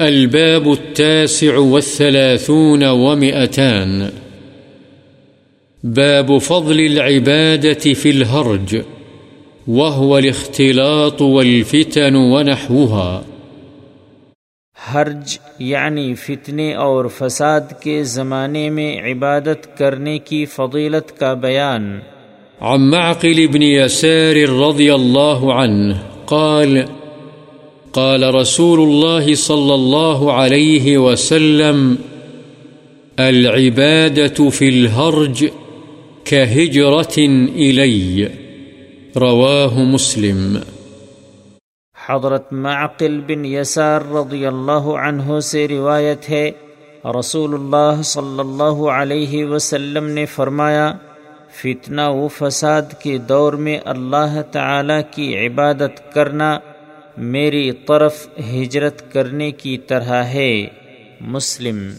الباب التاسع والثلاثون ومئتان. باب فضل العبادة في الهرج وهو الاختلاط والفتن ونحوها. حرج یعنی فتنے اور فساد کے زمانے میں عبادت کرنے کی فضیلت کا بیان۔ عن معقل بن يسار رضي الله عنه قال قال رسول الله صلى الله عليه وسلم، العبادة في الهرج كهجرة إلي، رواه مسلم. حضرت معقل بن یسار رضی اللہ عنہ سے روایت ہے، رسول اللہ صلی اللہ علیہ وسلم نے فرمایا، فتنہ و فساد کے دور میں اللہ تعالی کی عبادت کرنا میری طرف ہجرت کرنے کی طرح ہے۔ مسلم